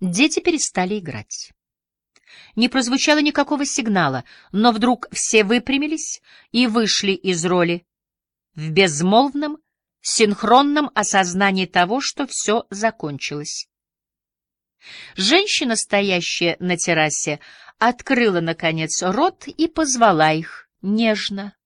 Дети перестали играть. Не прозвучало никакого сигнала, но вдруг все выпрямились и вышли из роли в безмолвном, синхронном осознании того, что все закончилось. Женщина, стоящая на террасе, открыла, наконец, рот и позвала их нежно,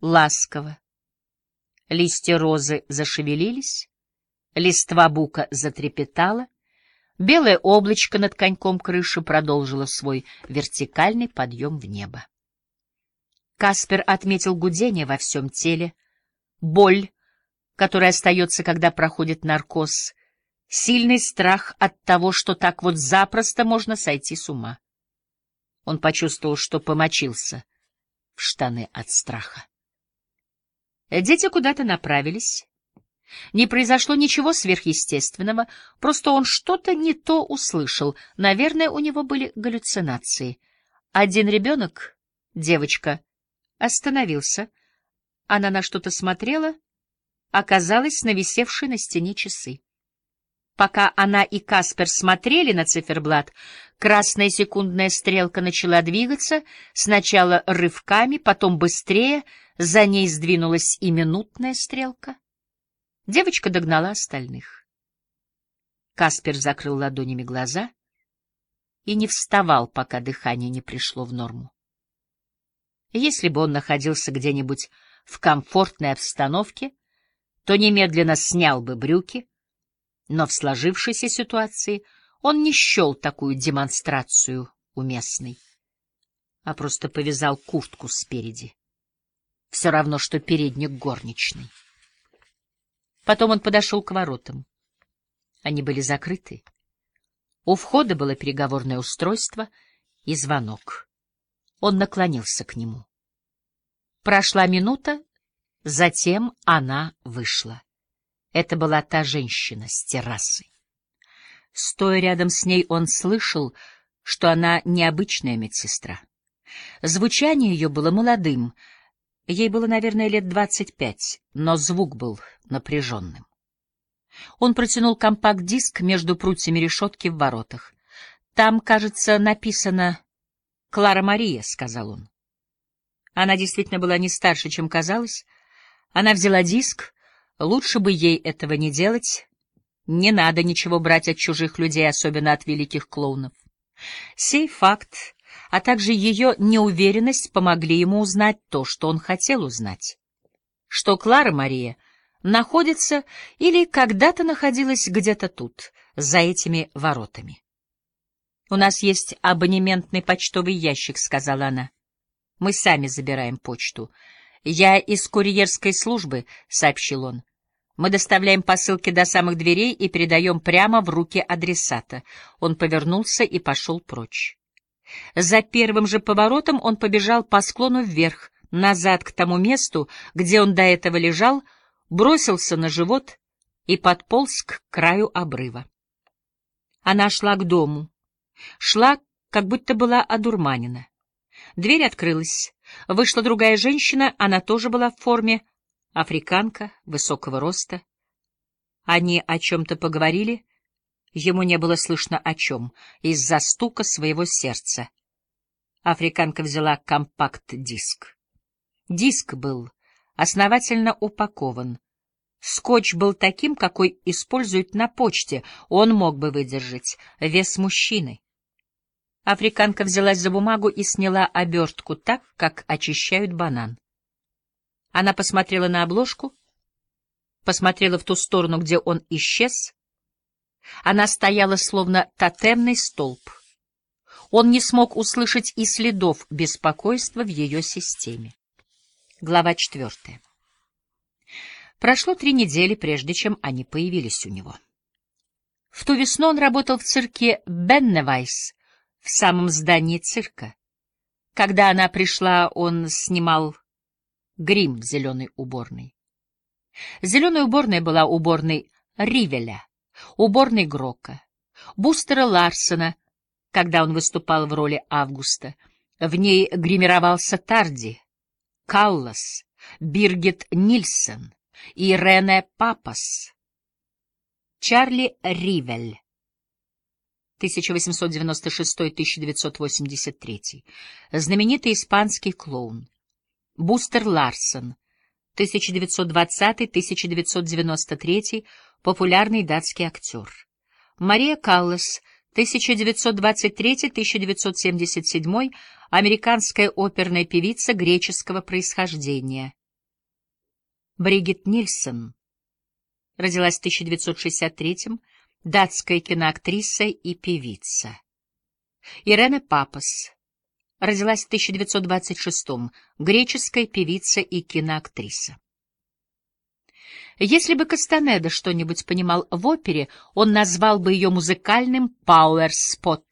ласково. Листья розы зашевелились, листва бука затрепетала, белое облачко над коньком крыши продолжило свой вертикальный подъем в небо. Каспер отметил гудение во всем теле, боль, которая остается, когда проходит наркоз, сильный страх от того, что так вот запросто можно сойти с ума. Он почувствовал, что помочился в штаны от страха. Дети куда-то направились. Не произошло ничего сверхъестественного, просто он что-то не то услышал. Наверное, у него были галлюцинации. Один ребенок, девочка, остановился. Она на что-то смотрела, оказалась на висевшей на стене часы. Пока она и Каспер смотрели на циферблат, красная секундная стрелка начала двигаться, сначала рывками, потом быстрее, за ней сдвинулась и минутная стрелка. Девочка догнала остальных. Каспер закрыл ладонями глаза и не вставал, пока дыхание не пришло в норму. Если бы он находился где-нибудь в комфортной обстановке, то немедленно снял бы брюки, но в сложившейся ситуации он не счел такую демонстрацию уместной, а просто повязал куртку спереди. Все равно, что передник горничной. Потом он подошел к воротам. Они были закрыты. У входа было переговорное устройство и звонок. Он наклонился к нему. Прошла минута, затем она вышла. Это была та женщина с террасы. Стоя рядом с ней, он слышал, что она необычная медсестра. Звучание ее было молодым, ей было, наверное, лет двадцать пять, но звук был напряженным. Он протянул компакт-диск между прутьями решетки в воротах. «Там, кажется, написано «Клара Мария», — сказал он. Она действительно была не старше, чем казалось. Она взяла диск, Лучше бы ей этого не делать. Не надо ничего брать от чужих людей, особенно от великих клоунов. Сей факт, а также ее неуверенность помогли ему узнать то, что он хотел узнать. Что Клара Мария находится или когда-то находилась где-то тут, за этими воротами. «У нас есть абонементный почтовый ящик», — сказала она. «Мы сами забираем почту. «Я из курьерской службы», — сообщил он. «Мы доставляем посылки до самых дверей и передаем прямо в руки адресата». Он повернулся и пошел прочь. За первым же поворотом он побежал по склону вверх, назад к тому месту, где он до этого лежал, бросился на живот и подполз к краю обрыва. Она шла к дому. Шла, как будто была одурманена. Дверь открылась. Вышла другая женщина, она тоже была в форме, африканка, высокого роста. Они о чем-то поговорили, ему не было слышно о чем, из-за стука своего сердца. Африканка взяла компакт-диск. Диск был основательно упакован. Скотч был таким, какой используют на почте, он мог бы выдержать вес мужчины. Африканка взялась за бумагу и сняла обертку так, как очищают банан. Она посмотрела на обложку, посмотрела в ту сторону, где он исчез. Она стояла словно тотемный столб. Он не смог услышать и следов беспокойства в ее системе. Глава четвертая. Прошло три недели, прежде чем они появились у него. В ту весну он работал в цирке Бенневайс, в самом здании цирка. Когда она пришла, он снимал грим в зеленой уборной. Зеленая уборная была уборной Ривеля, уборной Грока, Бустера Ларсена, когда он выступал в роли Августа. В ней гримировался Тарди, Каллас, Биргит Нильсон и Рене Папас. Чарли Ривель. 1896-1983, знаменитый испанский клоун, Бустер Ларсон, 1920-1993, популярный датский актер, Мария Каллас, 1923-1977, американская оперная певица греческого происхождения. Бригит Нильсон, родилась в 1963 датская киноактриса и певица. Ирена Папас, родилась в 1926 греческая певица и киноактриса. Если бы Кастанеда что-нибудь понимал в опере, он назвал бы ее музыкальным «power spot»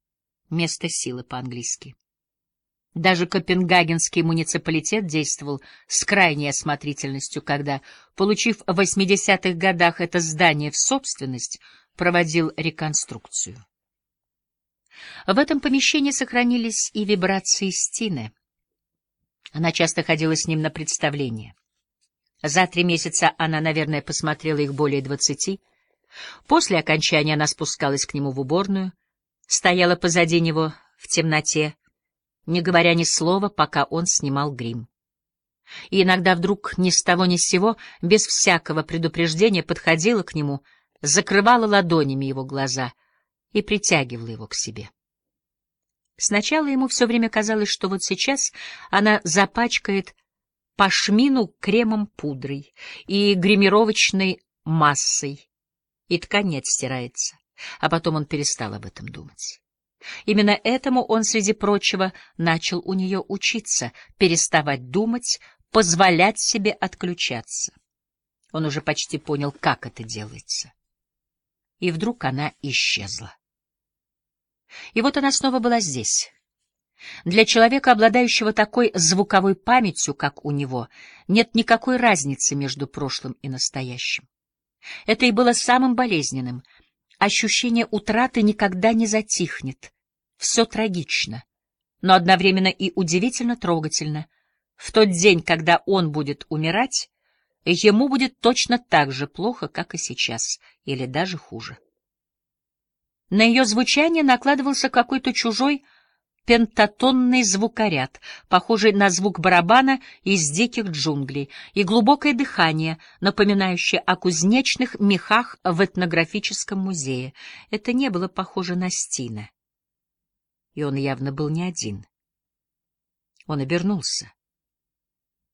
— место силы по-английски. Даже Копенгагенский муниципалитет действовал с крайней осмотрительностью, когда, получив в 80-х годах это здание в собственность, проводил реконструкцию. В этом помещении сохранились и вибрации Стины. Она часто ходила с ним на представления. За три месяца она, наверное, посмотрела их более двадцати. После окончания она спускалась к нему в уборную, стояла позади него в темноте, не говоря ни слова, пока он снимал грим. И иногда вдруг ни с того ни с сего, без всякого предупреждения, подходила к нему, закрывала ладонями его глаза и притягивала его к себе. Сначала ему все время казалось, что вот сейчас она запачкает пашмину кремом-пудрой и гримировочной массой, и ткань не отстирается, а потом он перестал об этом думать. Именно этому он, среди прочего, начал у нее учиться, переставать думать, позволять себе отключаться. Он уже почти понял, как это делается. И вдруг она исчезла. И вот она снова была здесь. Для человека, обладающего такой звуковой памятью, как у него, нет никакой разницы между прошлым и настоящим. Это и было самым болезненным — Ощущение утраты никогда не затихнет. Все трагично, но одновременно и удивительно трогательно. В тот день, когда он будет умирать, ему будет точно так же плохо, как и сейчас, или даже хуже. На ее звучание накладывался какой-то чужой пентатонный звукоряд, похожий на звук барабана из диких джунглей, и глубокое дыхание, напоминающее о кузнечных мехах в этнографическом музее. Это не было похоже на Стина. И он явно был не один. Он обернулся.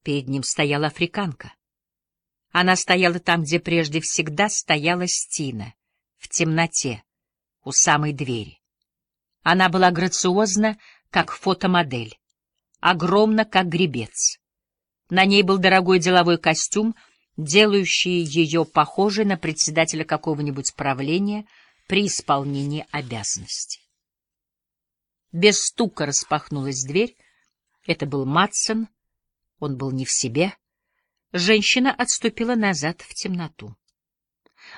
Перед ним стояла африканка. Она стояла там, где прежде всегда стояла Стина, в темноте, у самой двери. Она была грациозна, как фотомодель, огромна, как гребец. На ней был дорогой деловой костюм, делающий ее похожей на председателя какого-нибудь правления при исполнении обязанностей. Без стука распахнулась дверь. Это был Матсон. Он был не в себе. Женщина отступила назад в темноту.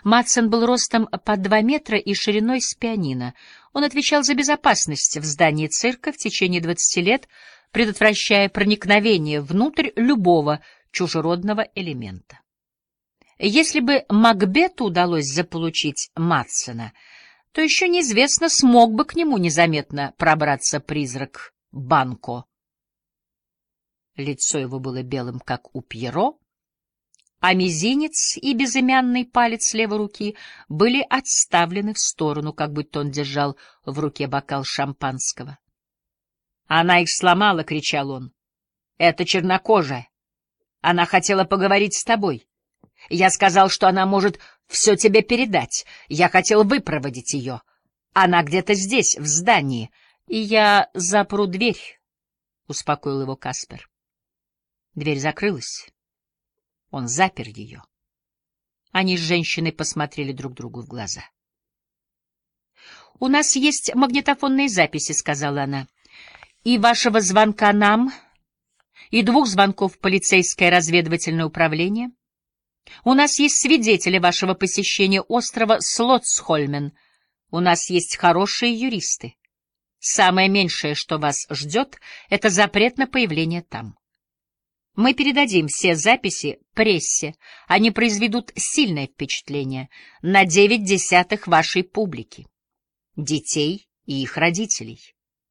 Матсон был ростом под два метра и шириной с пианино. Он отвечал за безопасность в здании цирка в течение двадцати лет, предотвращая проникновение внутрь любого чужеродного элемента. Если бы Макбету удалось заполучить Матсона, то еще неизвестно, смог бы к нему незаметно пробраться призрак Банко. Лицо его было белым, как у Пьеро, а мизинец и безымянный палец левой руки были отставлены в сторону, как будто он держал в руке бокал шампанского. «Она их сломала!» — кричал он. «Это чернокожая. Она хотела поговорить с тобой. Я сказал, что она может все тебе передать. Я хотел выпроводить ее. Она где-то здесь, в здании, и я запру дверь», — успокоил его Каспер. Дверь закрылась. Он запер ее. Они с женщиной посмотрели друг другу в глаза. — У нас есть магнитофонные записи, — сказала она, — и вашего звонка нам, и двух звонков в полицейское разведывательное управление. У нас есть свидетели вашего посещения острова Слотсхольмен. У нас есть хорошие юристы. Самое меньшее, что вас ждет, — это запрет на появление там. Мы передадим все записи прессе. Они произведут сильное впечатление на девять десятых вашей публики. детей и их родителей.